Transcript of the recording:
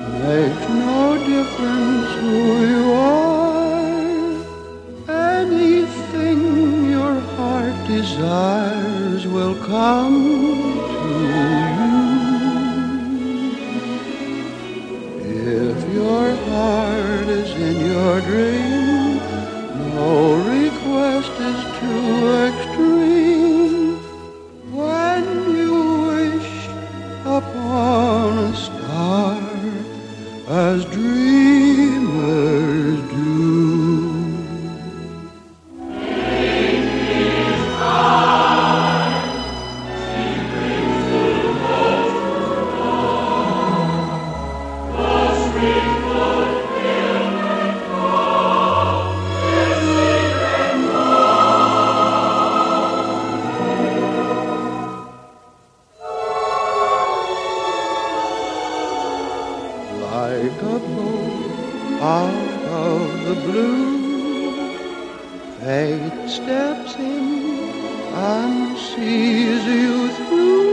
are. Makes no difference who you are. Anything your heart desires will come to you. If your heart is in your dream, as dreamers like a bolt out of the blue. Fate steps in and sees you through.